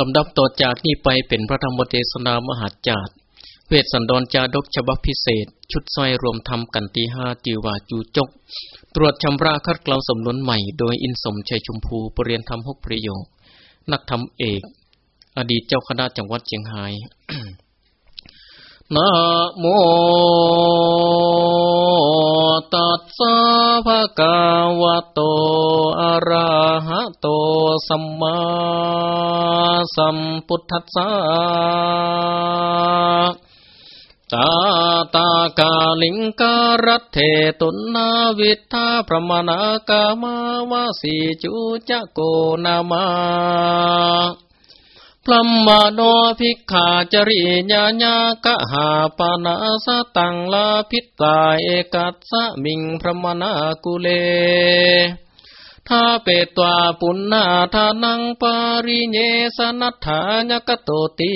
ลำดับต่อจากนี้ไปเป็นพระธรรมเทศนามหาจารย์เวสสันดรจาดกฉบับพิเศษ ชุดสร้อยรวมธรรมกันตีห้าจิวาจูจก ตรวจชำระคัดเกลาสำนวนใหม่โดยอินสมชัยชุมพูปรเรียนธรรมหกประโยค นักธรรมเอก อดีตเจ้าคณะจังหวัดเชียงรายนะโม ตัสสะภะคะวะโต อะระหะโต สัมมาสัมพุทธัสสะตาตากาลิงการัตเทตุนาวิทาพระมนากามาวาสีจุจะโกนามา พลัมมาโนภิกขาจริญาญากะหาปานาสตังลาพิตาเอกัสสะมิงพระมนากุเลท้าเปตวาปุณนาทานังปาริเยสนัทธานกโตติ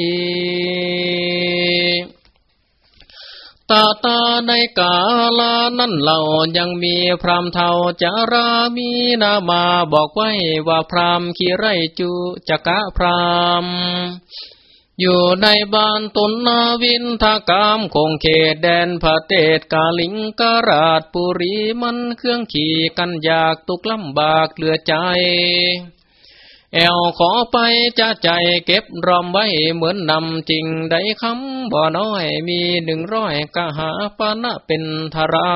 ตาตาในกาลานั่นเรายังมีพรามเทาจารามีนามาบอกไว้ว่าพรามขีไรจูจักะพรามอยู่ในบ้านตุนนาวินทากามคงเขตแดนพระเตศกาลิงกราชปุรีมันเครื่องขี่กันอยากตุกลำบากเหลือใจ แอวขอไปจะใจเก็บรอมไว้เหมือนนำจริงได้คำบ่น้อยมีหนึ่งร้อยกะหาปานะเป็นธารา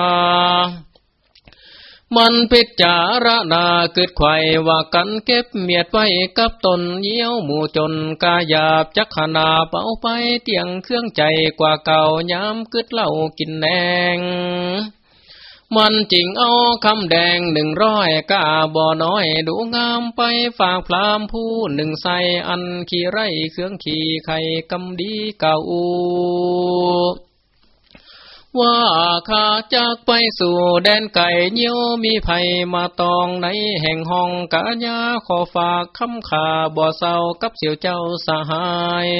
มันพิจารณาเกิดไข่ว่ากันเก็บเมียดไว้กับตนเยี่ยวหมู่จนกายาบจักขนาเป่าไปเตียงเครื่องใจกว่าเก่ายามกึดเหล่ากินแนง มันจริงเอาคำแดงหนึ่งร้อยกาบ่อน้อย ดูงามไปฝากพรามผู้หนึ่งใสอันขี่ไรเครื่องขี่ไข่กำดีเก่าว่าข้าจากไปสู่แดนไก่เยี่ยวมีไผ่มาตองในแห่งห้องกาญาขอฝากคำขาบ่อเศร้ากับเสี่ยวเจ้าสหาย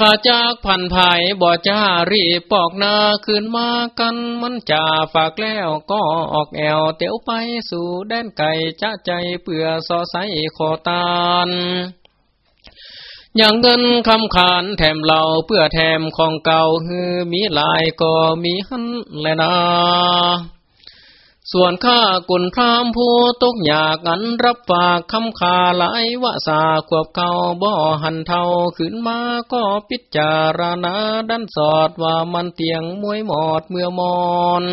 ข้าจากพันภายบ่จ้ารีปอกนาขึ้นมากันมันจ่าฝากแล้วก็ออกแอวเตียวไปสู่แดนไก่จ้าใจเปื่อสอใสขอตานอย่างเงินคำขานแถมเหล่าเพื่อแถมของเก่าฮือมีลายก็มีหันแลยนา ส่วนข้ากุนพรามผู้ตกอยากอันรับฝากคำคาหลายวาสาขวบเขาบ่หันเท่าขึ้นมาก็พิจารณาดันสอดว่ามันเตียงมวยหมอดเมื่อมอน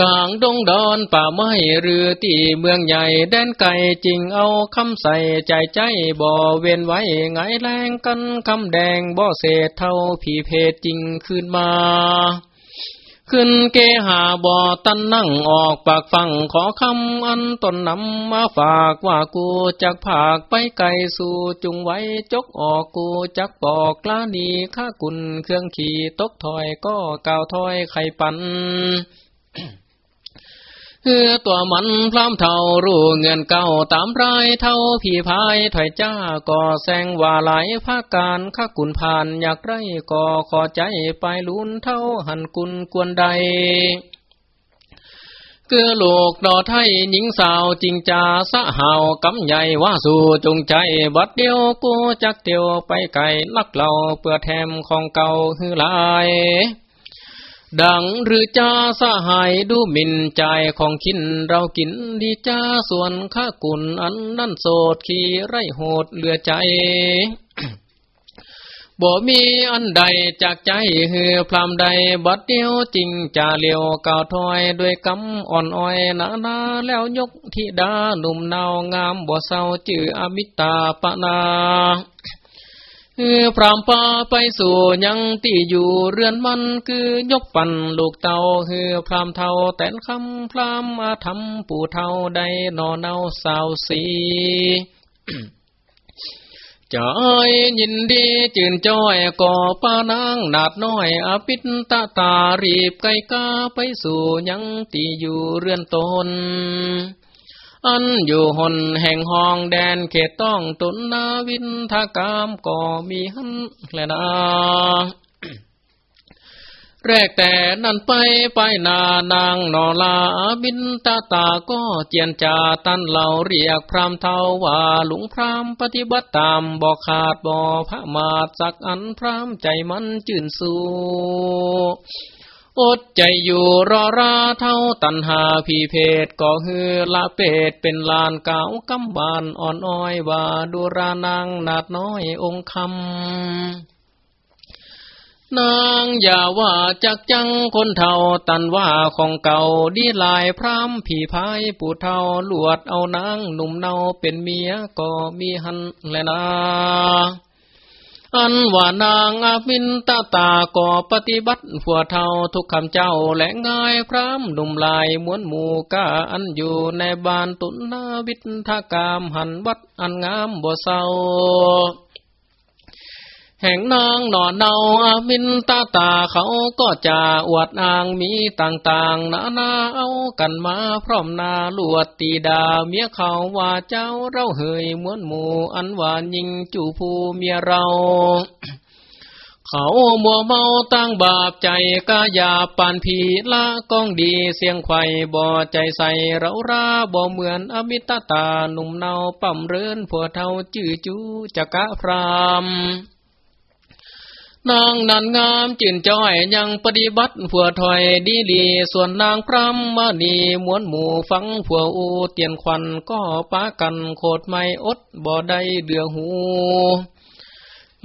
กลางดงดอนป่าไม้หรือที่เมืองใหญ่แดนไก่จริงเอาคำใส่ใจใจบ่เวียนไว้ไงแรงกันคำแดงบ่เศษเท่าผีเพศจริงขึ้นมา ขึ้นเกหาบ่อตันนั่งออกปากฟังขอคำอันตนนำมาฝากว่ากูจักผากไปไกลสู่จุงไว้จกออกกูจักบอกล้านีข้ากุนเครื่องขี่ตกถอยก็กาวถอยไข่ปัน เฮือตัวมันพร้ำเท่ารู้เงินเก่าตามรายเท่าพี่พายถอยจ้าก่อแสงว่าไหลภาคการข้ากุนผ่านอยากไรก่อขอใจไปลุ้นเท่าหันกุนกวนใดเกือโลกดอไทยหญิงสาวจริงจาสะหาวกำใหญ่ว่าสู่จงใจบัดเดียวกูจักเตียวไปไก่นักเล่าเปื่อแถมของเก่าฮือลาย ดังหรือจ้าสหายดูหมิ่นใจของคินเรากินดีจ้าส่วนข้ากุนอันนั่นโสดขี่ไรโหดเหลือใจบ่มีอันใดจากใจเหือพรามใดบัดเดียวจริงจ่าเลียวก่าถอยด้วยกำอ่อนอ้อยนานาแล้วยกทิดาหนุ่มนาวงามบ่เศร้าจื่ออมิตาปนา พรามป่าไปสู่ยังตีอยู่เรือนมันคือยกปันลูกเต่าคือพรามเทาแต่นคำพรามมาทำปู่เทาได้นอนเอาสาวสีจอยยินดีจื่นจ้อยก่อป้านางนาดน้อยอภิตตาตารีบไกกาไปสู่ยังตีอยู่เรือนตน อันอยู่หนแห่งห้องแดนเขตต้องตุนนาวินทากามก็มีหันแลนาแรกแต่นั่นไปไปนานางนอลาบินตาตาก็เจียนจาตันเหล่าเรียกพรามเทาว่าหลุงพรามปฏิบัติตามบอกขาดบ่อพระมาดสักอันพรามใจมันจื่นสู อดใจอยู่รอราเท่าตันหาพีเพศก็ฮือละเป็ดเป็นลานเก่ากำบานอ่อนอ้อยว่าดูรานางนาดน้อยองคำนางอย่าว่าจักจังคนเท่าตันว่าของเก่าดีลายพรามผีพายผู้เท่าลวดเอานางหนุ่มเนาเป็นเมียก็มีหันแลนา อันว่านางอาบินตาตาก่อปฏิบัติผัวเท่าทุกคำเจ้าและง่ายพรามหนุ่มลายม้วนหมูกาอันอยู่ในบ้านตุนนาวิทากามหันวัดอันงามบ่เศร้า แห่งนางหนอนเนาอามินตาตาเขาก็จะอวดอ้างมีต่างๆ นานาเอากันมาพร้อมนาลวดตีดาเมียเขาว่าเจ้าเราเหยมวนหมูอันหวานยิงจูผู้เมียเรา เขามัวเมาตั้งบาปใจกายาปานผีละก้องดีเสียงไข่บ่ใจใส่เราราบ่เหมือนอมิตาตาหนุ่มเนาปั่มเรือนผัวเท่าจื้อจูจักะพราม นางนันงามจินจ้อยยังปฏิบัติผัวถอยดีดีส่วนนางพรำมานีมวนหมู่ฟังผัวอูเตียนควันก็ปากันโคดไม่อดบ่ได้เดือหู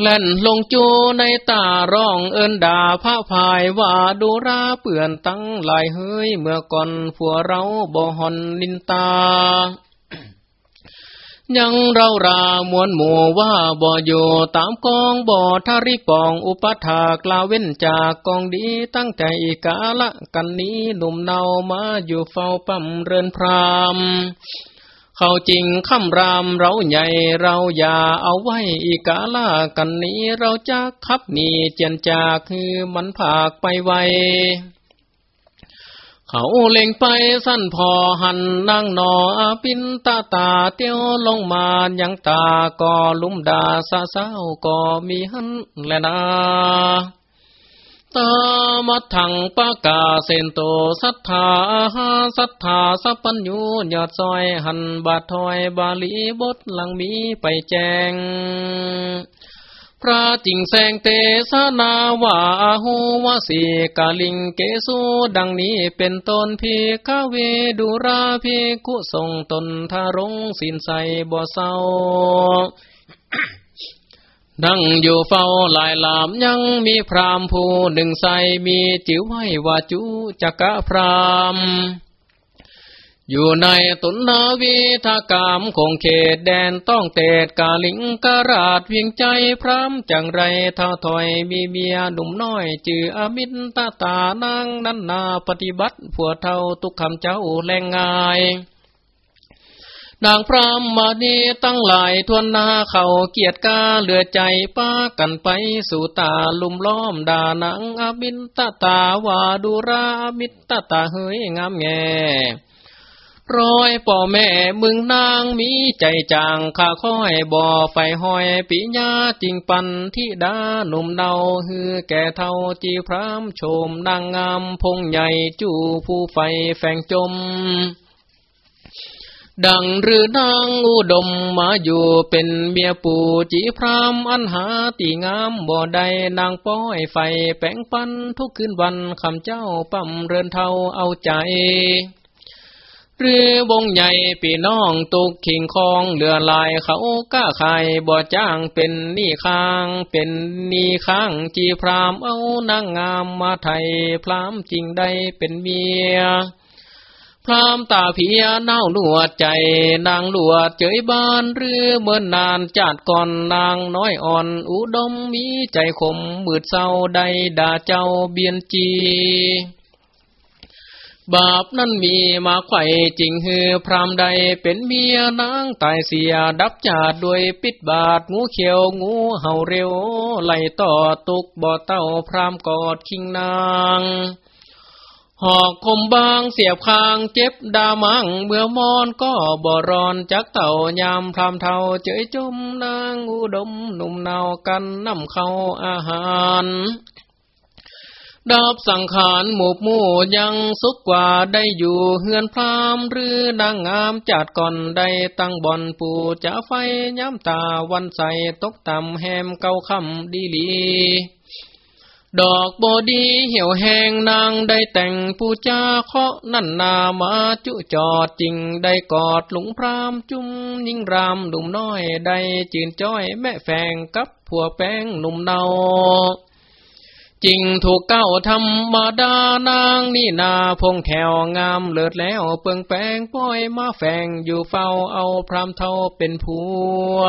เล่นลงจูในตาร้องเอินด่าพระพายว่าดูราเปื่อนตั้งหลายเฮ้ยเมื่อก่อนผัวเราบ่หอนนินตา ยังเรารามวนหมู่ว่าบ่อยู่ตามกองบ่อทาริปองอุปถากลาเว้นจากกองดีตั้งใจกาละกันนี้หนุ่มเนามาอยู่เฝ้าปั๊มเรือนพรามเขาจริงคำรามเราใหญ่เราอย่าเอาไว้อีกาละกันนี้เราจะขับหนีเจียนจากคือมันผากไปไว เขาเล็งไปสั้นพอหันนั่งนอปินตาตาเตียวลงมายังตาก็ลุ่มดาสาสาวก็มีหันแลนาตามัทังปากาเซนโตสัทธาหาสัทธาสัพปัญญูยอดซอยหันบาทถอยบาลีบทหลังมีไปแจง พระจิงแสงเตสนาวาหูวสีกาลิงเกสูดังนี้เป็นต้นพีคาเวดุราพีกุทรงตนทารงสินใสบ่เศร้านั่งอยู่เฝ้าลายลามยังมีพรามผู้หนึ่งใสมีจิ๋วไว้ว่าจูจักะพราม อยู่ในตุนนาวิทากามคงเขตแดนต้องเตดกาลิงกราดเวียงใจพรามจังไรเท่าถอยมีเมียหนุ่มน้อยจืออมินตาตานางนันนาปฏิบัติผัวเท่าทุกคำเจ้าแรงงายนางพรามมาดีตั้งหลายทวนนาเขาเกียรติกาเหลือใจป้ากันไปสู่ตาลุมล้อมด่านางอมินตาตาวาดูรามิตตาเฮยงามแง ร้อยป่อแม่มึงนางมีใจจางข้าค่อยบ่อไฟห้อยปิญาจิงปันที่ดาหนุ่มเนาฮือแก่เท่าจีพรามโชมนางงามพงใหญ่จู่ผู้ไฟแฝงจมดังหรือนางอุดมมาอยู่เป็นเมียปู่จีพรามอันหาตีงามบ่ได้นางป้อยไฟแป้งปันทุกคืนวันคำเจ้าปั๊มเรือนเท่าเอาใจ หรือวงใหญ่ปีน้องตุกขิงคองเลือลายเขาก้าไข่บ่จ้างเป็นนี่ค้างเป็นนี่ค้างจีพรามเอานางงามมาไทยพรามจริงได้เป็นเมียพรามตาเพียเน่าลวดใจนางลวดเจยบ้านหรือเมื่อนนานจัดก่อนนางน้อยอ่อนอุดมมีใจขมมืดเศร้าใดด่าเจ้าเบียนจี บาปนั้นมีมาไข่จริงฮือ พรามใดเป็นเมียนางตายเสียดับจาดด้วยปิดบาดงูเขียวงูเห่าเร็ว ไหลต่อตุกบ่อเต้าพรามกอดคิงนางหอกคมบางเสียบคางเจ็บดามังเมื่อมอนก็บ่ร้อนจักเต่ายามพรามเท่าเจยจมนางอุดมหนุ่มเนากันนำเข้าอาหาร ดับสังขารหมู่หมู่ยังสุขกว่าได้อยู่เฮือนพรามหรือนางงามจัดก่อนได้ตั้งบ่อนปูจะไฟย้ำตาวันใสตกต่ำแหมเกาคำดีลี ดอกบดีเหี่ยวแหงนางได้แต่งปูจาเคาะนั่นนามาจุจอดจริงได้กอดหลุงพรามจุ้มยิงรามดุมน้อยได้จืนจ้อยแม่แฝงกับผัวแป้งหนุ่มเนา จริงถูกเก้าธรรมดานางนี่นาพงแถวงามเลิศแล้วเปิงแปงป้อยมาแฝงอยู่เฝ้าเอาพรามเท่าเป็นผัว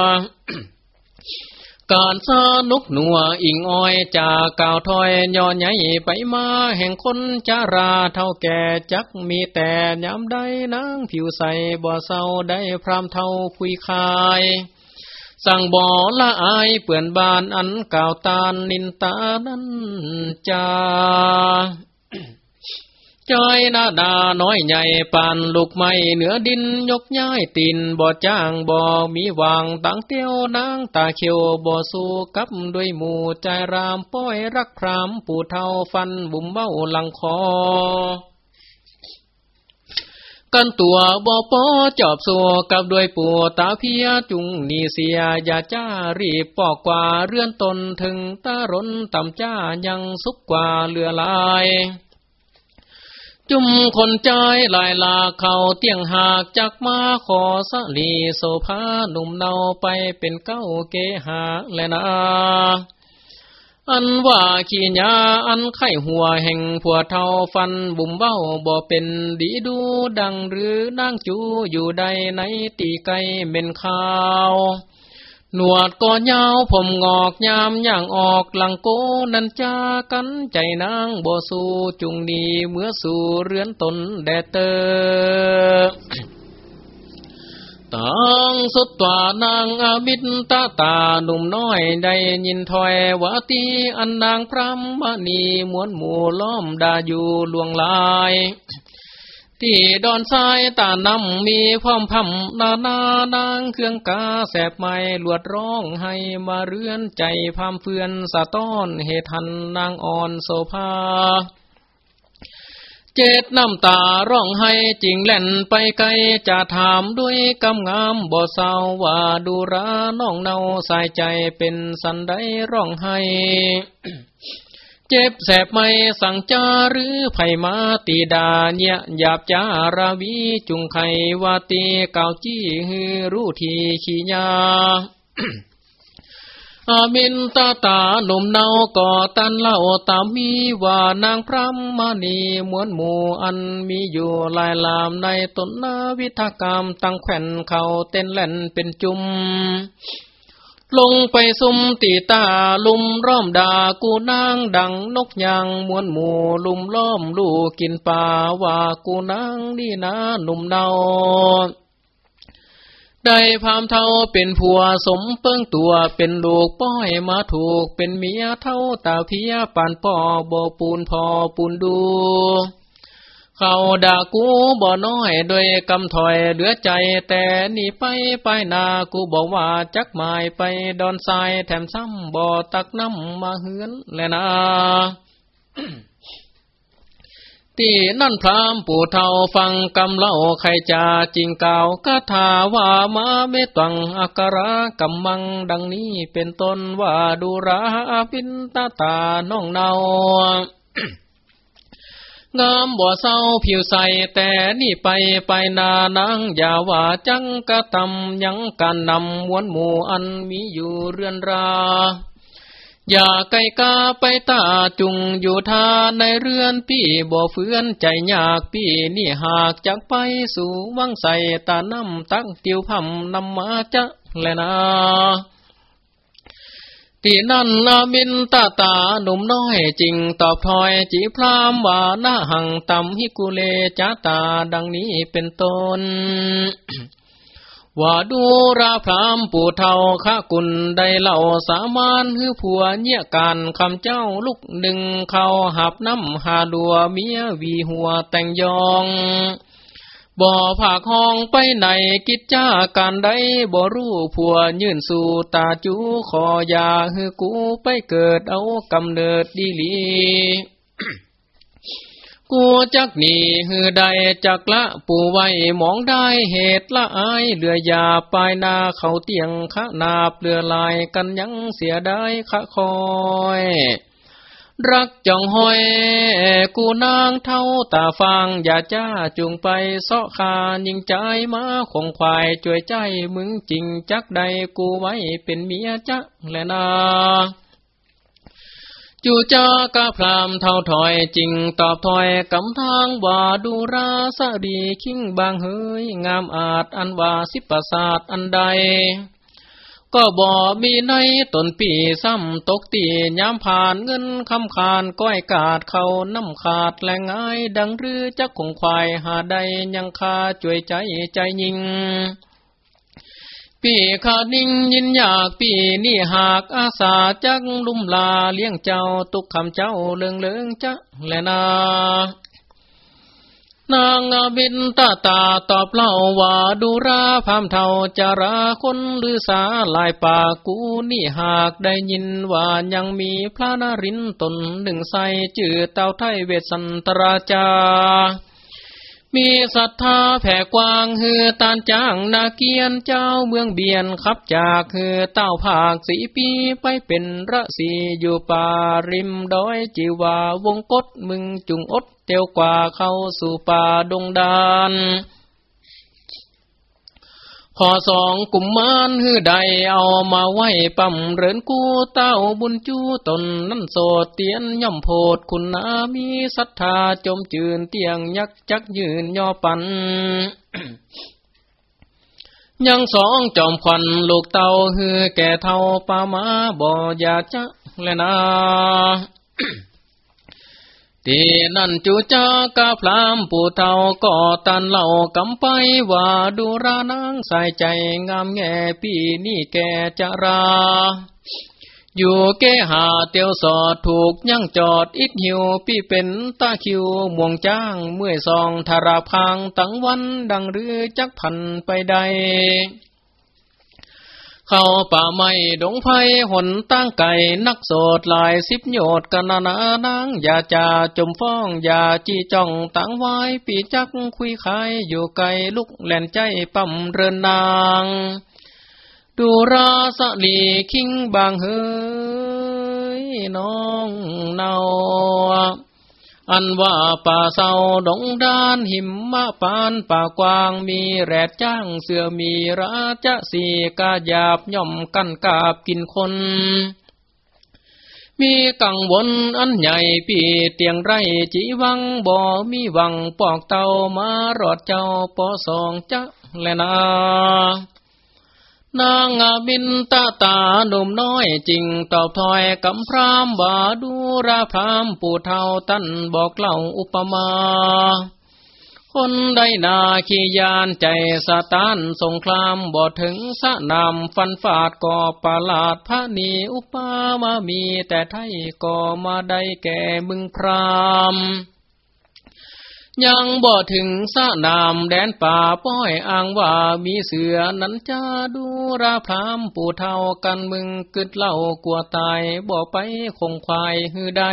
การสนุกหนัวอิงอ้อยจากก่าวถอยย่อใหญ่ไปมาแห่งคนจาราเท่าแก่จักมีแต่ยามใดนางผิวใสบ่เศร้าได้พรามเท่าคุยคาย สั่งบ่อละอายเปื่อนบานอันก่าวตานินตานั้นจาจอยนาดาน้อยใหญ่ปานลูกไม้เหนือดินยกย้ายตีนบ่อจ้างบ่มีวางตังเตี้ยวนางตาเขียวบ่สู้กับด้วยหมู่ใจรามป้อยรักพรามปู่เท่าฟันบุ่มเบ้าหลังคอ กันตัวบ่อปอจอบสัวกับด้วยปู่ตาเพียจุงนีเสียอย่าจ้ารีบปอกกว่าเรื่อนตนถึงตารนต่ำจ้ายังสุกกว่าเลือลาย จุมคนใจลายลาเขาเตียงหากจากมาขอสลีโสภาหนุ่มเนาไปเป็นเก้าเกหาแลนา อันว่าขี้ยาอันไข้หัวแห่งผัวเทาฟันบุ่มเบ้าบ่เป็นดีดูดังหรือนางจูอยู่ใดในตีไกเม็นข้าว หนวดก็ยาวผมงอกยามย่างออกหลังโกนันจากันใจนางบ่สู้จุงนีเมื่อสู่เรือนตนแดเตอ ตังสุดตัวนางอามิตตาตาหนุ่มน้อยได้ยินถอยวาตีอันนางพรำมณีมวนหมู่ล้อมดาอยู่ลวงลาย ที่ดอนทรายตานำมีพร้อมพำนานานางเครื่องกาแสบไม้ลวดร้องให้มาเรือนใจพามเฟือนสะต้อนเหตุหันนางอ่อนโซภา เจ็ดน้ำตาร้องให้จริงแล่นไปไกลจะถามด้วยกำงามบ่เศร้าว่าดูราน้องเนาสายใจเป็นสันได้ร้องให้ เจ็บแสบไม่สั่งจาหรือไผมาตีดาเนี่ยหยาบจาราวีจุงไขวาตีเกาจี้ฮือรู้ทีขี้ยา อามินตาตาหนุ่มเนาก่อตันเล่าตามมีว่านางพระมณีมวนหมู่อันมีอยู่ลายลามในตนนาวิทากรรมตั้งแข่นเขาเต้นแล่นเป็นจุม ลงไปซุมตีตาลุมร้อมดากูนางดังนกยางมวนหมู่ลุมล้อมลูกกินป่าว่ากูนางนี่นาหนุ่มเนา ได้พามเท่าเป็นผัวสมเปิ้งตัวเป็นลูกป้อยมาถูกเป็นเมียเท่าตาเพียปานป่อบ่ปูนพอปูนดูเขาด่ากูบ่น้อยโดยกำถอยเหลือใจแต่นี่ไปไปนากูบอกว่าจักหมายไปดอนทรายแถมซ้ำบ่ตักน้ำมาเฮือนแลนะ ที่นั่นพรามปู่เท่าฟังกำเล่าใครจะจริงเก่ากถาว่ามาเมตังอักระกำมังดังนี้เป็นต้นว่าดูราพินตาตาน้องเนางามบ่เศร้าผิวใสแต่นี่ไปไปนานังอย่าว่าจังกะตำยังการนำมวนหมู่อันมีอยู่เรือนรา อย่าไกลกาไปตาจุงอยู่ทาในเรือนพี่บ่เฟือนใจยากพี่นี่หากจากไปสู่วังใสตาน้ำตั้งติวพำนำมาจะแลนาที่นั่นนามินตาตาหนุ่มน้อยจริงตอบถอยจีพรามว่าหน้าหังตำฮิกุเลจ้าตาดังนี้เป็นต้น ว่าดูราพรามปู่เท่าข้ากุลได้เล่าสามานฮือผัวเนี่ยการคำเจ้าลุกหนึ่งเขาหับน้ำหาดัวเมียวีหัวแต่งยอง บ่อผากห้องไปไหนกิจจาการใดบ่รู้ผัวยื่นสู่ตาจูขอยาฮือกูไปเกิดเอากำเนิดดีลี กูจักหนีหือใดจักละปูไว้มองได้เหตุละอายเรือยาปลายนาเขาเตียงขะนาเปลือลายกันยังเสียได้ขะคอย รักจองหอย กูนางเท่าตาฟังอย่าจ้าจุงไปเสาะคายิงใจมาคงควายจ่วยใจมึงจริงจักใดกูไว้เป็นเมียจักแลนา จูจากะพรามเท่าถอยจริงตอบถอยกำทางว่าดูราสดีคิงบางเฮยงามอาจอันว่าสิปศาสอันใด ก็บ่มีในตนปีซ้ำตกตียามผ่านเงินคำขานก้อยกาดเขาน้ำขาดแหลงง่ายดังรือจักคงควายหาใดยังคาจ่วยใจใจยิง ปีขาดิ่งยินอยากปีนี่หากอาสาจักลุ่มลาเลี้ยงเจ้าตุกคำเจ้าเลืองเลืองจะแลนานางบินตาตาตอบเล่าว่าดูราพามเทาจาราคนหรือสาลายป่ากูนี่หากได้ยินว่ายังมีพระนรินตนหนึ่งใสจื่อเต้าไทยเวสสันตราจา มีศรัทธาแผ่กว้างฮือตานจ้างนาเกียนเจ้าเมืองเบียนขับจากฮือเต้าภาคสีปีไปเป็นระสีอยู่ป่าริมดอยจิวาวงกตมึงจุงอดเตียวกว่าเข้าสู่ป่าดงดาน ขอสองกุมมานฮือใดเอามาไว้ปั่มเรินกู้เต้าบุญจูตนนั่นโสดเตียนย่อมโพดคุณนามีศรัทธาจมจืนเตียงยักจักยืนย่อปันยังสองจอมควันลูกเต่าฮือแก่เท่าปามาบ่อยาจะแลนา ตีนั่นจูจากาพรามปู่เท่าก็ตันเหล่ากำไปว่าดูรานางใส่ใจงามแง่ปีนี่แกจะรา อยู่แกหาเตียวสอดถูกยั่งจอดอิดหิวพี่เป็นตาคิวม่วงจ้างเมื่อซองทาราพังตั้งวันดังเรือจักพันไปใด เข้าป่าไม้ดงไผ่หนตั้งไก่นักโสดลายสิบโยดกันนานางอย่าจ่าจมฟ้องอย่าจีจ้องตั้งไว้ปีจักคุยขายอยู่ไกลลุกแหลนใจปั่มเรินนาง ดูราสลีคิงบางเฮ้ยน้องเนา อันว่าป่าเศร้าดงดานหิมมะปานป่ากวางมีแรดจ้างเสือมีราชสีกาหยาบย่อมกันกาบกินคน มีกังวลอันใหญ่ปีเตียงไรจีวังบ่มีวังปอกเตามารอดเจ้าปอสองจะแลนา นางบินตาตาหนุ่มน้อยจริงตอบถอยกำพรามบาดูราพรามปู่เท่าตั้นบอกเล่าอุปมา คนใดนาขียานใจสตานสงครามบ่ถึงสะนามฟันฟาดก่อประหลาดพระนีอุปามามีแต่ไทยก่อมาได้แก่มึงพราม ยังบ่ถึงสะนามแดนป่าป้อยอ้างว่ามีเสือนั้นจะดูราพรามปู่เท่ากันมึงกึดเล่ากลัวตายบ่ไปคงควายหือใด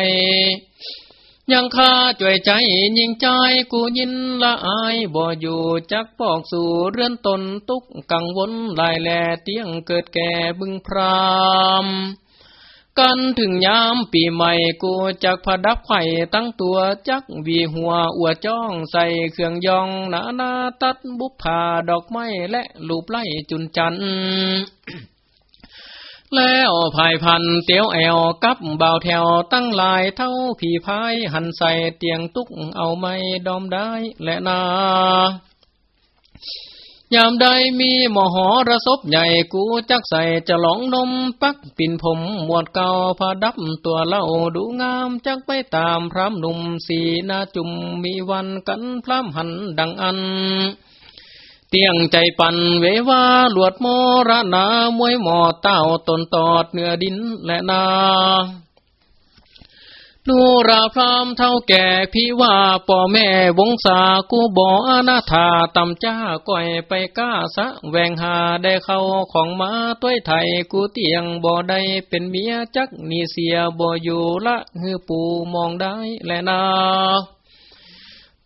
ยังข้าจ่วยใจยิงใจกูยินละอายบ่อยู่จักปอกสู่เรื่อนตนตุกกังวลลายแลเตียงเกิดแก่บึงพราม กันถึงยามปีใหม่กูจักผดับไข่ตั้งตัวจักวีหัวอวจ้องใส่เครื่องยองนานาตัดบุพผาดอกไม้และลูบไล่จุนจันแล้วภายพันเตียวแอวกับเบาแถวตั้งลายเท่าผีพายหันใส่เตียงตุกเอาไม่ดอมได้และนา ยามใดมีมหอระศพใหญ่กูจักใส่จะหลองนมปักปิ่นผมหมวดเก่าผาดับตัวเล่าดูงามจักไปตามพระหนุ่มสีนาจุมมีวันกันพระหันดังอัน เตียงใจปันเววาหลวดโมระนามวยหมอเต้าตนตอดเนื้อดินและนา นูราพรามเท่าแก่พี่ว่าป่อแม่วงสากูบ่อนาถาตำจ้าก่อยไปก้าสะแวงหาได้เข้าของมาต้วยไทยกูเตียงบ่ได้เป็นเมียจักนีเสียบ่อยู่ละฮือปูมองได้แลนา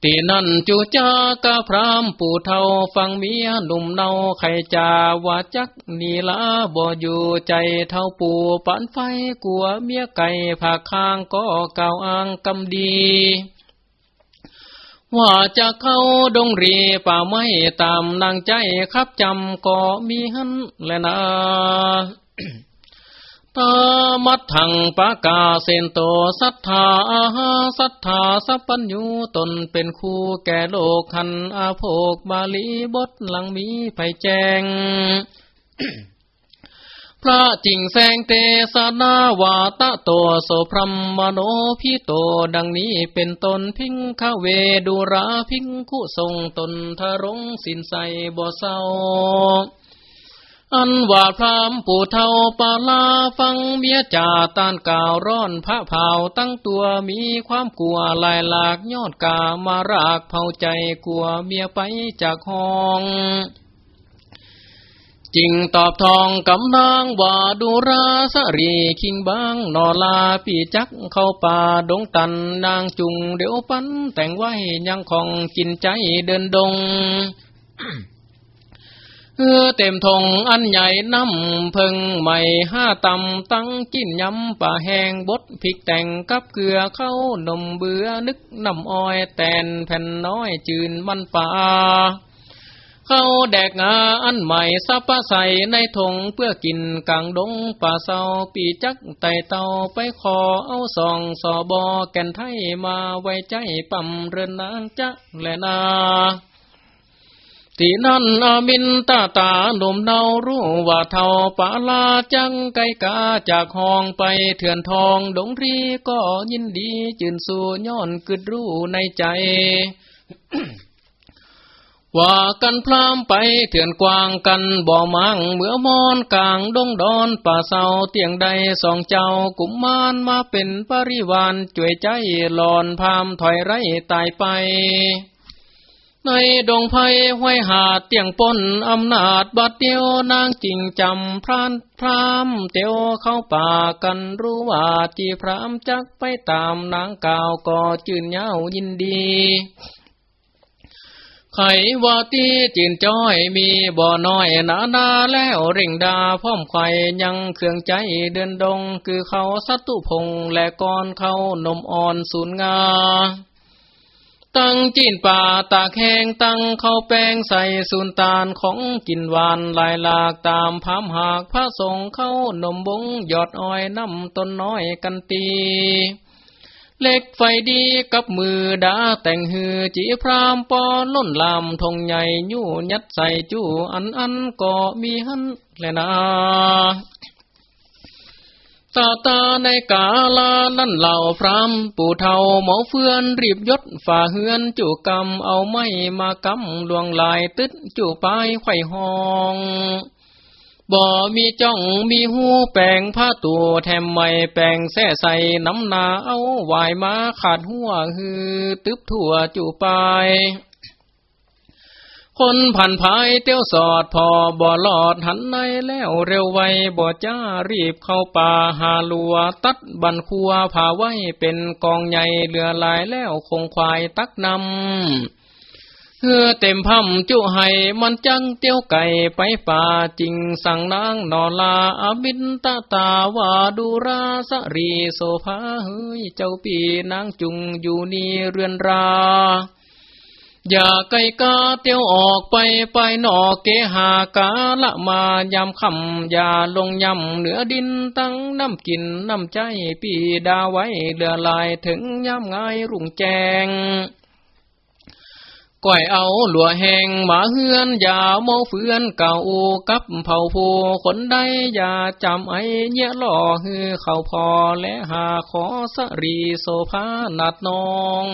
ตีนั่นจูจากะพรามปู่เทาฟังเมียหนุ่มเนาไขจาว่าจักนีลาบ่อยู่ใจเท่าปู่ปันไฟกลัวเมียไก่ผักข้างก็เก่าอ้างกำดี ว่าจะเข้าดงรีป่าไม้ตามนางใจครับจำก็มีหันแลนะ ตามัดถังปากาเซนโตสัทธาอาหาสัทธาสัพปัญญูตนเป็นคู่แก่โลกหันอาโภกบาลีบทหลังมีไผแจงพระจิงแสงเตสนาวาตะโตโสพรมมโนพิโตดังนี้เป็นตนพิงคเวดูราพิงคุทรงตนทะรงสินใสบ่เศร้า อันว่าพรามปู่เทาปาลาฟังเมียจ่าตานกาวร้อนพระเผาตั้งตัวมีความกลัวลายหลากยอดกามารากเผาใจกลัวเมียไปจากห้องจิงตอบทองกำนางว่าดูราสรีคิงบางนอลาปีจักเข้าป่าดงตันนางจุงเดี๋ยวปันแต่งไว้ยังของกินใจเดินดง เออเต็มทงอันใหญ่น้ำเพิงใหม่ห้าตำตั้งจิ้นยำป่าแห้งบดพริกแต่งกับเกลือเข้านมเบือนึกน้ำอ้อยแตนแผ่นน้อยจืนมันป่าเข้าแดกงาอันใหม่ซับปะใส่ในถงเพื่อกินกลางดงป่าเศร้าปีจักไตเตาไปขอเอาสองสอบอแก่นไทยมาไว้ใจปั่มเรินนานจะแลนา ที่นั่นอามินตาตาหนุ่มเนารู้ว่าเท่าปาลาจังไกกาจากห้องไปเถื่อนทองดงรีก็ยินดีจืนสู่ย้อนกึดรู้ในใจ ว่ากันพรามไปเถื่อนกวางกันบ่อมังเมื่อมอนกลางดงดอนป่าเศร้าเตียงใดสองเจ้ากุมมานมาเป็นปริวานจ่วยใจหลอนพามถอยไรตายไป ในดงไพ่ห้วยหาดเตียงปนอำนาจบัดเดียวนางจริงจำพรานพรามเตียวเข้าป่ากันรู้ว่าจีพรามจักไปตามนางกาวก็จืนเย้ายินดีไขว่าตีจีนจ้อยมีบ่อน้อยนานาแล้วเร่งดาพร้อมไข่ยังเครื่องใจเดินดงคือเขาสัตุพงและก่อนเขานมอ่อนสูนงา ตั้งจีนป่าตาแข้งตั้งเข้าแป้งใส่สุนตาลของกินหวานลายหลากตามพามหากพระสงฆ์เข้านมบงหยอดอ้อยน้ำต้นน้อยกันตีเล็กไฟดีกับมือดาแต่งหือจีพรามปอล้นลามทงใหญ่ยู่ยัดใส่จู้อันอันก็มีหันแลยนะ ตาตาในกาลานั่นเหล่าพรามปู่เทาหมอเฟือนรีบยศฝ่าเฮือนจู่กำเอาไม้มากำดวงลายตึดจู่ปลายไข่ห้องบ่มีจ้องมีหูแปลงผ้าตัวแถมไม่แปลงแส่ใส่น้ำนาเอาวายมาขาดหัวฮือตึบถั่วจู่ปลาย คนผ่านภายเตี้ยวสอดพอบ่หลอดหันในแล้วเร็วไวบ่จ้ารีบเข้าป่าหาลัว ตัดบันคัวผาไว้เป็นกองใหญ่เรือลายแล้วคงควายตักนำเฮือเต็มพัมจุให้มันจังเตี้ยวไก่ไปป่าจริงสั่งนางนอลาอบินตาตาวาดูราสรีโซภาเฮ้ยเจ้าปีนางจุงอยู่นี่เรือนรา อย่าไกลกาเตียวออกไปไปนอกเกหากาละมายำคำอย่าลงยำเหนือดินตั้งน้ำกินน้ำใจปีดาไว้เลือลายถึงยำง่ายรุ่งแจงก้อยเอาหลัวแหงหมาเฮือนอย่าโมเฟือนเก่ากับเผาผูคนใดอย่าจำไอเนี้ยหล่อฮือเขาพอและหาขอสรีโซภานัดน้อง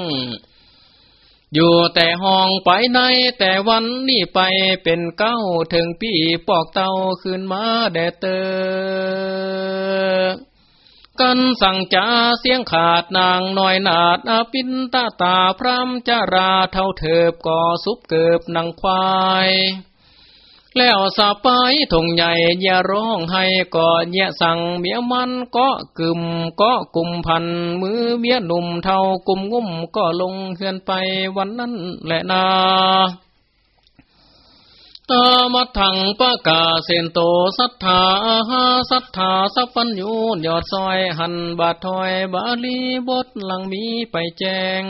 อยู่แต่ห้องไปในแต่วันนี้ไปเป็นเก้าถึงปีปอกเตาขึ้นมาแดเตอกันสั่งจาเสียงขาดนางน้อยนาดอปินตาตาพรำจาราเท่าเถิบก่อซุบเกิบนางควาย แล้วสาไปทงใหญ่อย่าร้องให้ก่อแย่สั่งเมียมันก็กึมก็กุมพันมือเมียหนุ่มเท่ากุมงุ่มก็ลงเฮือนไปวันนั้นแหละนาตามัทังปะกาเซนโตสัทธาหาสัทธาสัพพัญญูยอดซอยหันบาทถอยบาลีบทหลังมีไปแจง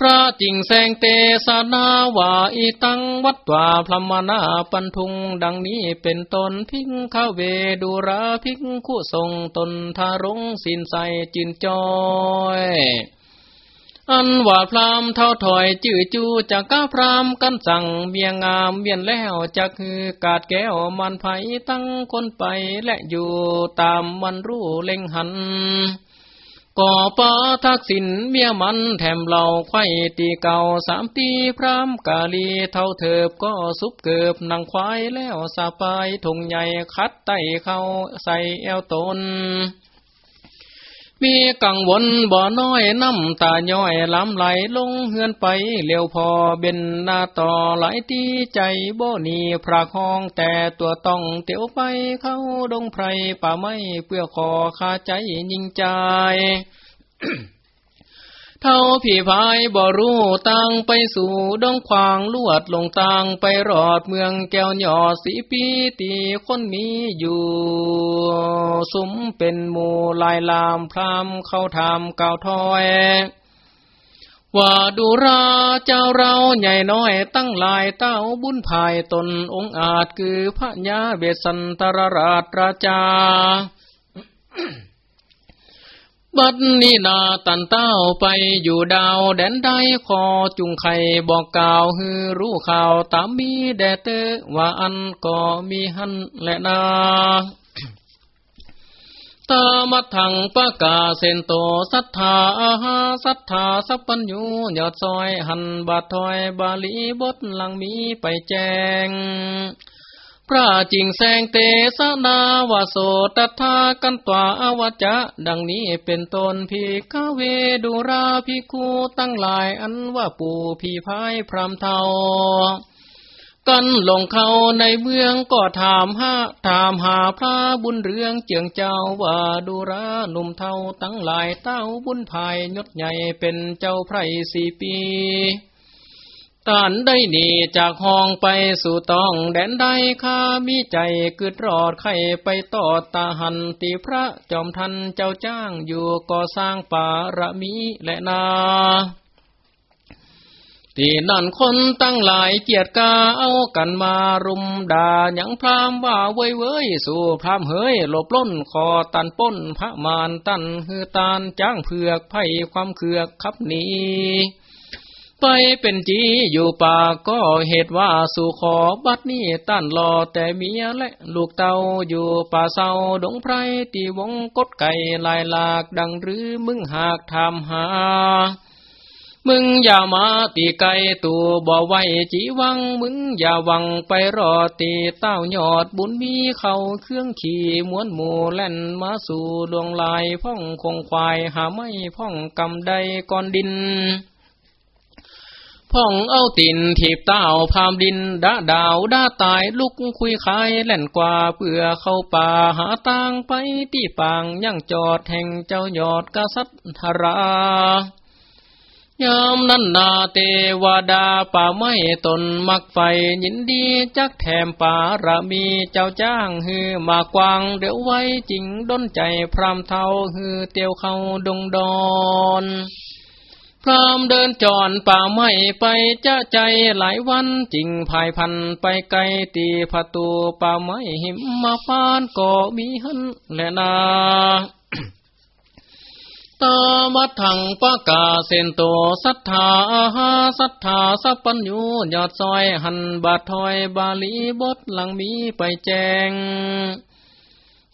พระจิงแสงเตสนาวาอีตังวัดว่าพรมนาปันทุงดังนี้เป็นตนพิงขาเวดูราพิงคู่ทรงตนทารงสินใสจินจอยอันว่าพรามเท่าถอยจื่อจูจากก้าพรามกันสั่งเมียงามเมียนแล้วจะคือกาดแก้วมันไผตั้งคนไปและอยู่ตามมันรู้เล็งหัน ก่อปาทักสินเมียมันแถมเหล่าไข่ตีเก่าสามตีพรามกาลีเท่าเถิบก็ซุบเกือบนังควายแล้วสาปายทงใหญ่คัดไตเข้าใส่แอวตน มีกังวลบ่อน้อยน้ำตาย้อยล้ำไหลลงเฮือนไปเลี้ยวพอเบนหน้าต่อไหลตีใจบ่นีพระคองแต่ตัวต้องเตียวไปเข้าดงไพรป่าไม้เพื่อขอคาใจยิงใจ เท่าผีพายบ่รู้ตังไปสู่ดงควางลวดลงตังไปรอดเมืองแก้วหยอดสีปีตีคนมีอยู่ สมเป็นหมู่ลายลามพรามเข้าทำเก่าถอยว่าดูราเจ้าเราใหญ่น้อยตั้งลายเต้าบุญภายตนองอาจคือพระญาเบสันตรราชราชา บัดนี้นาตันเต้าไปอยู่ดาวแดนใดคอจุงไข่บอกกล่าวฮือรู้ข่าวตามมีแดเตอว่าอันก็มีหันและนาตามัทังปะกาเซนโตสัทธาอาหาสัทธาสัพปัญญูยอดซอยหันบาทถอยบาลีบทหลังมีไปแจง พระจิงแสงเตสนาวาโสตถากันตวาอวัจจะดังนี้เป็นตนพีกเวดูราพิคูตั้งหลายอันว่าปู่พีพายพรำเทากันลงเข้าในเมืองก็ถามหาถามหาพระบุญเรืองเจียงเจ้าว่าดูราหนุ่มเทาตั้งหลายเต้าบุญภายยศใหญ่เป็นเจ้าไพรสี่ปี ตานได้หนีจากห้องไปสู่ตองแดนใดข้ามีใจกึดรอดไข่ไปต่อตาหันตีพระจอมทันเจ้าจ้างอยู่ก่อสร้างป่าระมีและนาที่นั่นคนตั้งหลายเกียรติกาเอากันมารุมด่าหยังพรามว่าเว้ยเว้ยสู่พรามเฮยหลบล้นคอตันป้นพระมานตันฮือตานจ้างเผือกไผ่ความเขือกขับหนี ไปเป็นจีอยู่ป่าก็เหตุว่าสู่ขอบัดนี้ต้านรอแต่เมียและลูกเต่าอยู่ป่าเศร้าดงไพรตีวงกดไก่ลายหลากดังหรือมึงหากทำหา มึงอย่ามาตีไก่ตัวบ่ไว้จีวัง มึงอย่าวังไปรอตีเต้ายอดบุญมีเขาเครื่องขี่ม้วนหมูแล่นมาสู่ดวงลายพ่องคงควายหาไม่พ่องกำใดก่อนดิน พ่องเอาตินถีบเต้าพามดินด่าดาวด่าตายลุกคุยคายแล่นกว่าเพื่อเข้าป่าหาตางไปที่ปางยั่งจอดแห่งเจ้ายอดกษัตริยายามนั้นนาเทวดาป่าไม้ตนมักไฟยินดีจักแถมป่าระมีเจ้าจ้างฮือมากวางเดี๋ยวไว้จริงด้นใจพรามเทาฮือเตียวเข้าดงดอน พรามเดินจอนป่าไม้ไปจะใจหลายวันจริงภายพันไปไกลตีประตูป่าไม้หิมมาพานก็มีหันและนาตามัทังปะกาเซนโตสัทธาหาสัทธาสัพปัญญูยอดซอยหันบาทถอยบาลีบทหลังมีไปแจง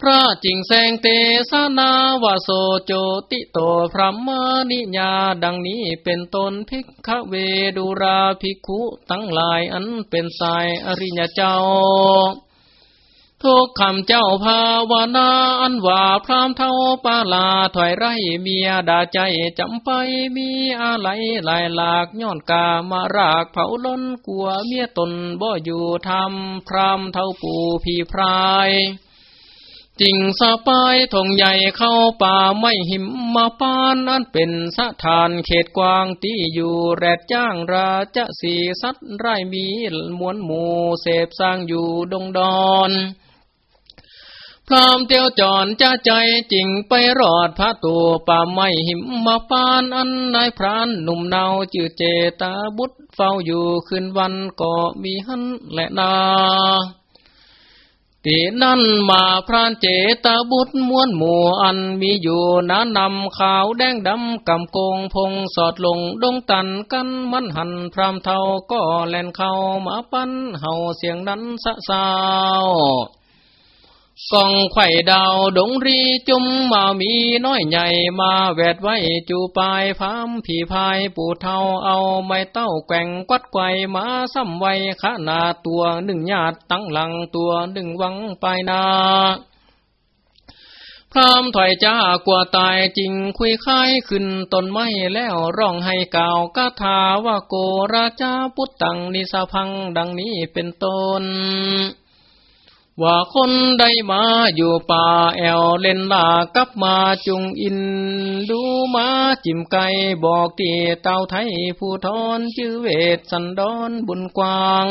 พระจิงแสงเตสนาวาโสโจติโตพระมานิญาดังนี้เป็นตนภิกขเวดุราภิกขุตั้งหลายอันเป็นสายอริยเจ้า ทุกคำเจ้าภาวนาอันว่าพรามเท่าปาลาถอยไรเมียดาใจจำไปมีอะไรหลายหลากย้อนกามา รากเผาล้นกลัวเมียตนบ่อยู่ทำพรามเท่าปูพีพราย จิงสะปายทงใหญ่เข้าป่าไม่หิมมาปานอันเป็นสะทานเขตกว้างที่อยู่แรดจ้างราชสีสัตไรมีมวนหมู่เสพสร้างอยู่ดงดอนพรามเตียวจอนจะใจจริงไปรอดพระตัวป่าไม่หิมมาปานอันนายพรานหนุ่มเนาจือเจตาบุตรเฝ้าอยู่คืนวันก็มีหันและนา ตีนั่นมาพรานเจตบุตรม้วนหมู่อันมีอยู่นานำขาวแดงดำกำโกงพงสอดลงดงตันกันมันหันพรามเทาก็แล่นเข้ามาปั้นเห่าเสียงนั้นสะสาว กองไข่ดาวดงรีจุมมามีน้อยใหญ่มาแวดไว้จูปลายพามผีพายปูเทาเอาไม้เต้าแกว่งกัดไกวมาซ้ำไว้ขนาตัวหนึ่งญาติตั้งหลังตัวหนึ่งวังปลายนาพรามถอยจ้ากลัวตายจริงคุยค่ายขึ้นตนไม้แล้วร้องให้กล่าวกาถาว่าโกราชาพุทธังนิสพังดังนี้เป็นต้น ว่าคนใดมาอยู่ป่าแอวเล่นลากับมาจุงอิน ดูมาจิมไก่บอกที่เต่าไทยผู้ทอนชื่อเวทสันดอนบุญกวาง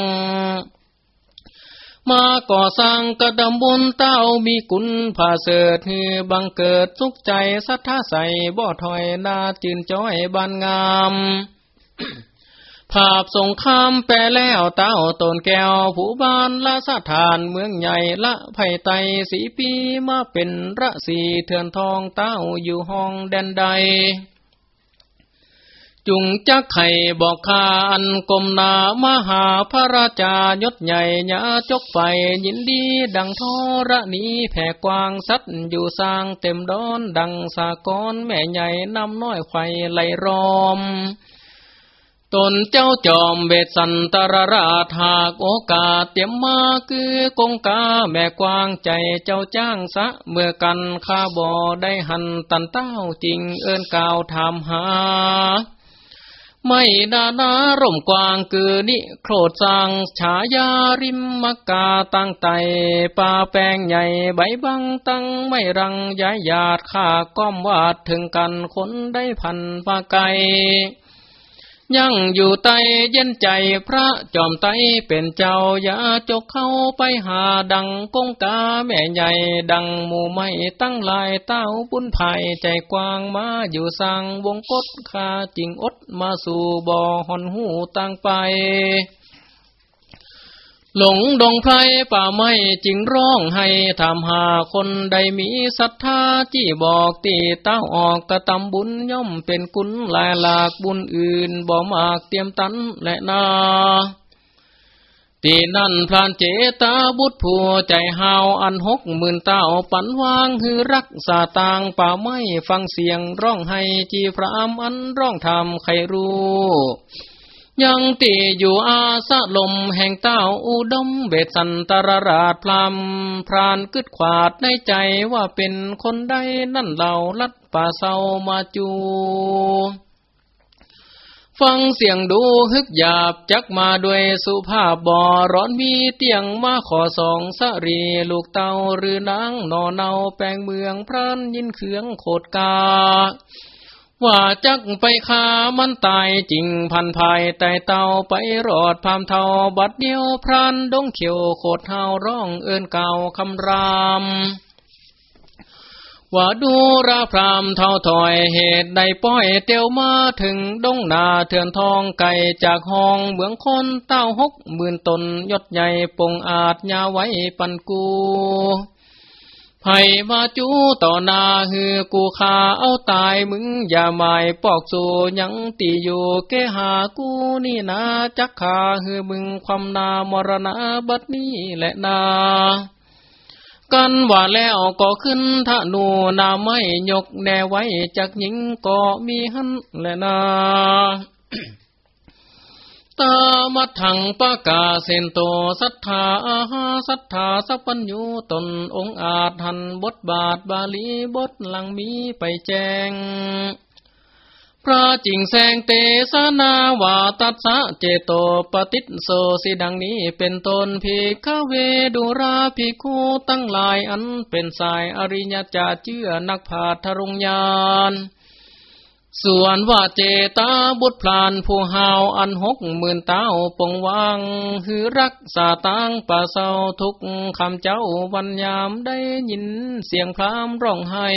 มาก่อสร้างกระดำบุญเต้ามีกุลผาเสดฮือบังเกิดสุขใจสัทธาใสบ่อถอยนาจืนจ้อยบานงาม ภาพสงครามแปลแล้วเต้าตนแก้ว ผู้บ้านละสถานเมืองใหญ่ละไผ่ไตสีปีมาเป็นระสีเถื่อนทองเต้าอยู่ห้องแดนใด จุงจักไข่บอกคาอันกมนามหาพระราชายศใหญ่ยาจกไฟยินดีดังทอระนีแผ่กว้างสัตอยู่สร้างเต็มดอนดังสากรแม่ใหญ่นำน้อยไข่ไหลรอม ตนเจ้าจอมเบสสันตรราถากโอกาสเตรียมมาคือกงกาแม่กวางใจเจ้าจ้างสะ เมื่อกันข้าบ่อได้หันตันเต้าจริงเอินกาวถามหา ไม่นานาร่มกวางคือนิโครดสร้างฉายาริมมกาตั้งไตป่าแปงใหญ่ใบบังตั้งไม่รังย้ายหยาดข้าก้อมวาดถึงกันคนได้พันปาไก ยังอยู่ใต้เย็นใจพระจอมไตเป็นเจ้าอย่าจกเข้าไปหาดังกงกาแม่ใหญ่ ดังหมู่ไม่ตั้งลายเต้าปุ้นภัยใจกว้างมาอยู่สร้างวงกดคาจิงอดมาสู่บ่อหอนหูตั้งไป หลงดงไพรป่าไม้จิงร้องให้ทำหาคนใดมีศรัทธาที่บอกตีเต้าออกกระตำบุญย่อมเป็นกุลลายหลากบุญอื่นบ่มากเตรียมตันและนาตีนั่นพรานเจตาบุตรผัวใจหาวอันหกหมื่นเต้าปันวางฮือรักษาตางป่าไม้ฟังเสียงร้องให้จีพรามอันร้องทำใครรู้ ยังตีอยู่อาสะลมแห่งเต้าอุดมเบสันตรราชพรามพรานกึดขวาดในใจว่าเป็นคนใดนั่นเหล่าลัดป่าเศร้ามาจูฟังเสียงดูฮึกหยาบจักมาด้วยสุภาพบ่อร้อนมีเตียงมาขอสองสรีลูกเต่าหรือนางนอเนาแปลงเมืองพรานยินเขืองโคดกา ว่าจักไปคามันตายจริงพันภายแต่เต่าไปรอดพามเทาบัดเดียวพรานดงเขียวโคดเฮาร้องเอินเก่าคำรามว่าดูราพรามเท่าถอยเหตุใดป้อยเตียวมาถึงดงนาเถื่อนทองไก่จากห้องเมืองคนเต้าหกหมื่นตนยศใหญ่ปงอาจยาไว้ปันกู ไผ่มาจูต่อนาฮือกูคาเอาตายมึงอย่าหมายปอกสูยังตีอยู่แกหากูนี่นาจักขาฮือมึงความนามรณะบัดนี้แหละนากันว่าแล้วก็ขึ้นทะนูนาไม่ยกแน่ไว้จากหญิงก็มีหันแหละนา ตามัถังปะกาเซนโตสัทธาอาหาสัทธาสัพปัญญูตนองอาจหันบทบาทบาลีบทหลังมีไปแจงพระจิงแสงเตสนาวาตัสะเจโตปฏิโสสิดังนี้เป็นตนภิกขเวดุราภิกขุตั้งหลายอันเป็นสายอริยจาเจือนักผาทรุงยาน ส่วนว่าเจตาบุตรพลานผู้หาวอันหกหมื่นเต้าปงวางหือรักษาตังป่าเศร้าทุกคำเจ้าวันยามได้ยินเสียงพรามร้องไห้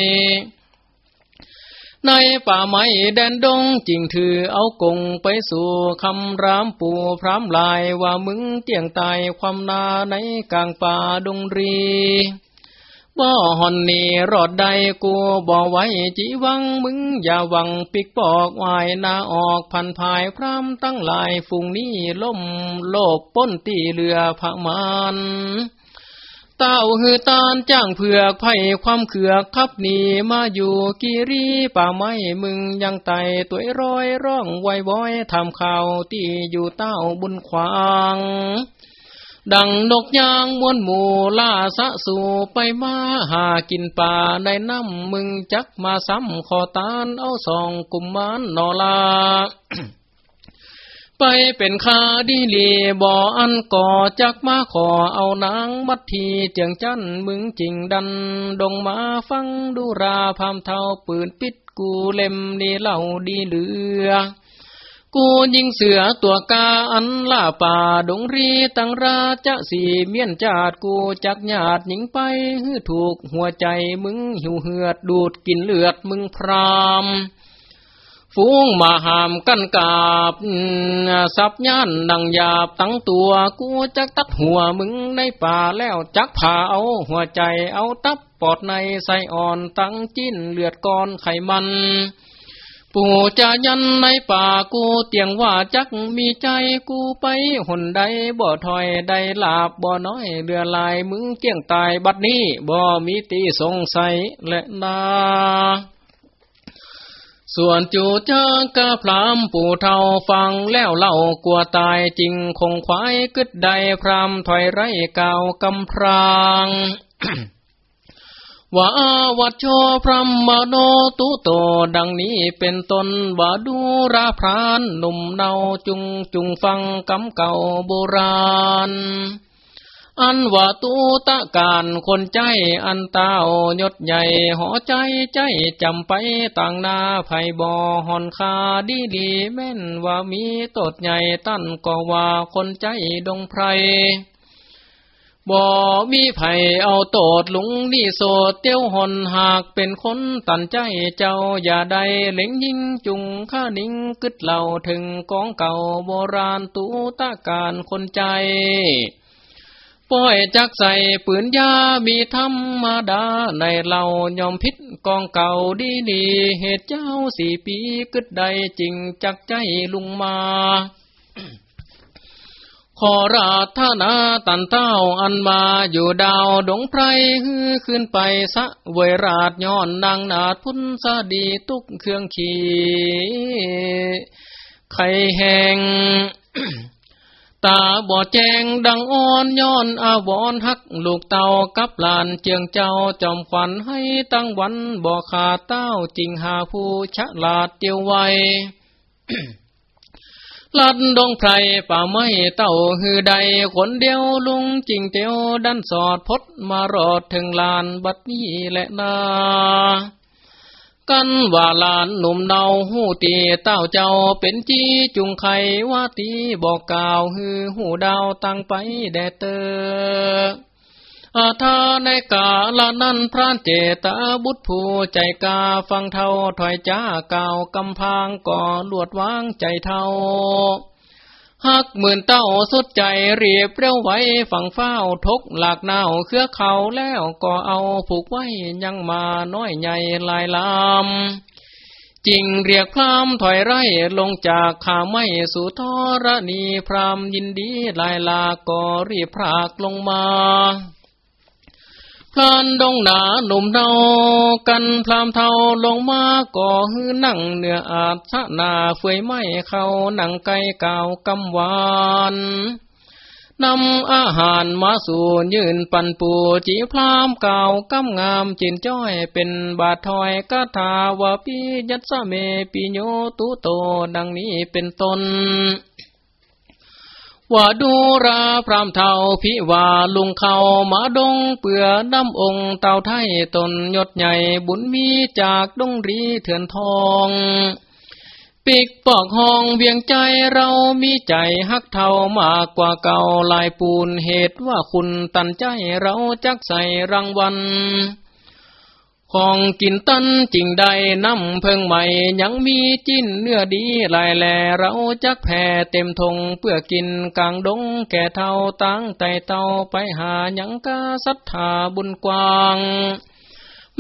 ในป่าไม้แดนดงจริงถือเอากงไปสู่คำรามปู่พรามลายว่ามึงเตียงตายความนาในกลางป่าดงรี บ่หอนนี่รอดใดกูบ่ไว้จีวังมึงอย่าวังปิกปอกวายนาออกพันภายพรามตั้งหลายฝุ่งนี้ล่มโลบป้นตีเรือพะมานเต้าหือตานจ้างเผือกไผ่ความเขือกทับหนีมาอยู่กีรีป่าไม้มึงยังไตตัวร้อยร้องไวบอยทำข่าวที่อยู่เต้าบุญขวาง ดังนกยางมวนหมูล่าสะสู่ไปมาหากินป่าในน้ำมึงจักมาซ้ำขอตานเอาสองกุมมานนอลา ไปเป็นคาดีลีบ่ออันก่อจักมาขอเอานางมัดทีเจียงจันมึงจริงดัน ดงมาฟังดูราพามเท่าปืนปิดกูเล่มนี่เล่าดีเหลือ กูยิงเสือตัวกาอันล่าป่าดงรีตังราจะสีเมียนจาดกูจักญาติหญิงไปฮือถูกหัวใจมึงหิวเหือดดูดกินเลือดมึงพรามฟูงมาหามกันกาบสับย่านดังหยาบตั้งตัวกูจักตัดหัวมึงในป่าแล้วจักผ่าเอาหัวใจเอาตับปอดในใส่อ่อนตั้งจิ้นเลือดก้อนไขมัน ปู่จะยันในป่ากูเตียงว่าจักมีใจกูไปหนใดบ่ถอยใดลาบบ่น้อยเรือลายมึงเกี่ยงตายบัดนี้บ่มีตีสงสัยและนาส่วนจูเจ้ากะพรามปู่เท่าฟังแล้วเล่ากลัวตายจริงคงควายกึดใดพรามถอยไรเก่ากำพราง ว่าวัดโชพระมโนตุโตดังนี้เป็นตนว่าดูราพรานหนุ่มเนาจุงจุงฟังกำเก่าโบราณ อันว่าตูตะการคนใจอันเต้ายศใหญ่หอใจใจจำไปต่างนาไผ่บ่อหอนคาดีดีแม่นว่ามีตดใหญ่ตั้นก็ว่าคนใจดงไพร บ่มีไผเอาโตดลุงนี่โสดเตี้ยวหอนหากเป็นคนตันใจเจ้าอย่าใดเล็งยิงจุงข้านิ่งกึดเหล่าถึงกองเก่าโบราณตูตาการคนใจป้อยจักใส่ปืนยามีธรรมดาในเรายอมพิษกองเก่าดีดีเหตุเจ้าสี่ปีกึดใดจริงจักใจลุงมา ขอราธนาตันเต้าอันมาอยู่ดาวดงไพรฮือขึ้นไปสะเวราดย้อนนางนาดพุนสดีตุกเครื่องขี่ไข่แหงตาบอดแจงดังอ่อนย้อนอาวอนฮักลูกเต่ากับลานเจียงเจ้าจอมขวัญให้ตั้งวันบ่ขาเต้าจริงหาผู้ฉลาดเตียวไว ลัดดงไพรป่าไม้เต้าหือใดคนเดียวลุงจิงเตียวดันสอดพดมารอดถึงลานบัดนี้แหละนากันว่าลานหนุ่มเนาหูตีเต้าเจ้าเป็นจีจุงไขว่าตีบอกกล่าวฮือหูดาวตั้งไปแดเตอ อาทาในกาลานันพระเจตาบุตรผู้ใจกาฟังเท่าถอยจ้าเก่ากำพางก่อลวดวางใจเท่าหักหมื่นเต้าสุดใจเรียบเร็วไว้ฝั่งเฝ้าทกหลากเน่าเครือเขาแล้วก็เอาผูกไว้ยังมาน้อยใหญ่ลายลำจริงเรียกพรามถอยไร่ลงจากขาไม่สู่ทรณีพรามยินดีลายลาก็รีบพรากลงมา พลานดงหนาหนุ่มเนากันพรามเทาลงมาก่อหือนั่งเนื้ออาจชะนาเฟยไม่เขาหนังไก่เก่ากำวานนำอาหารมาสู่ยืนปันปูจีพรามเก่ากำงามจินจ้อยเป็นบาทถอยกาถาวาปียัตสเมปิโยตุโตดังนี้เป็นต้น ว่าดูราพรามเทาพิว่าลุงเขามาดงเปื่อน้ำองค์เต่าไทยตนยศใหญ่บุญมีจากดงรีเถื่อนทองปิกปอกห้องเวียงใจเรามีใจฮักเท่ามากกว่าเก่าลายปูนเหตุว่าคุณตันใจเราจักใส่รางวัล ของกินตันจริงใดน้ำเพิงใหม่ ยังมีจิ้นเนื้อดีลายแลเราจักแผ่เต็มทงเพื่อกินกลางดงแก่เท่าตั้งไต่เต่าไปหายังกาศรัทธาบุญกว้าง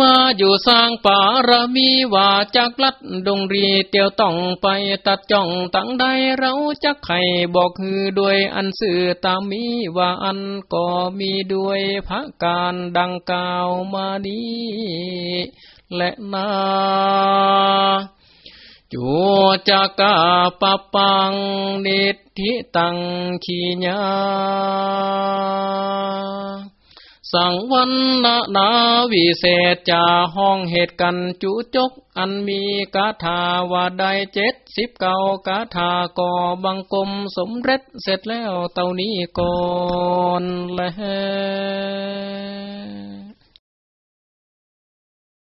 มาอยู่สร้างป่ารมีว่าจากลัดดงรีเตียวต้องไปตัดจ้องตั้งใดเราจักไข่บอกคือด้วยอันสื่อตามมีว่าอันก็มีด้วยพระการดังกล่าวมานี้และนาจูจักกาปะปังนิทิตังขีญา สังวันนานาวิเศษจาห้องเหตุกันจุจก อันมีกาถาว่าได้เจ็ดสิบเก้ากาถาก่อบังกลมสมเร็จเสร็จแล้วเต่านี้ก่อนแล้ว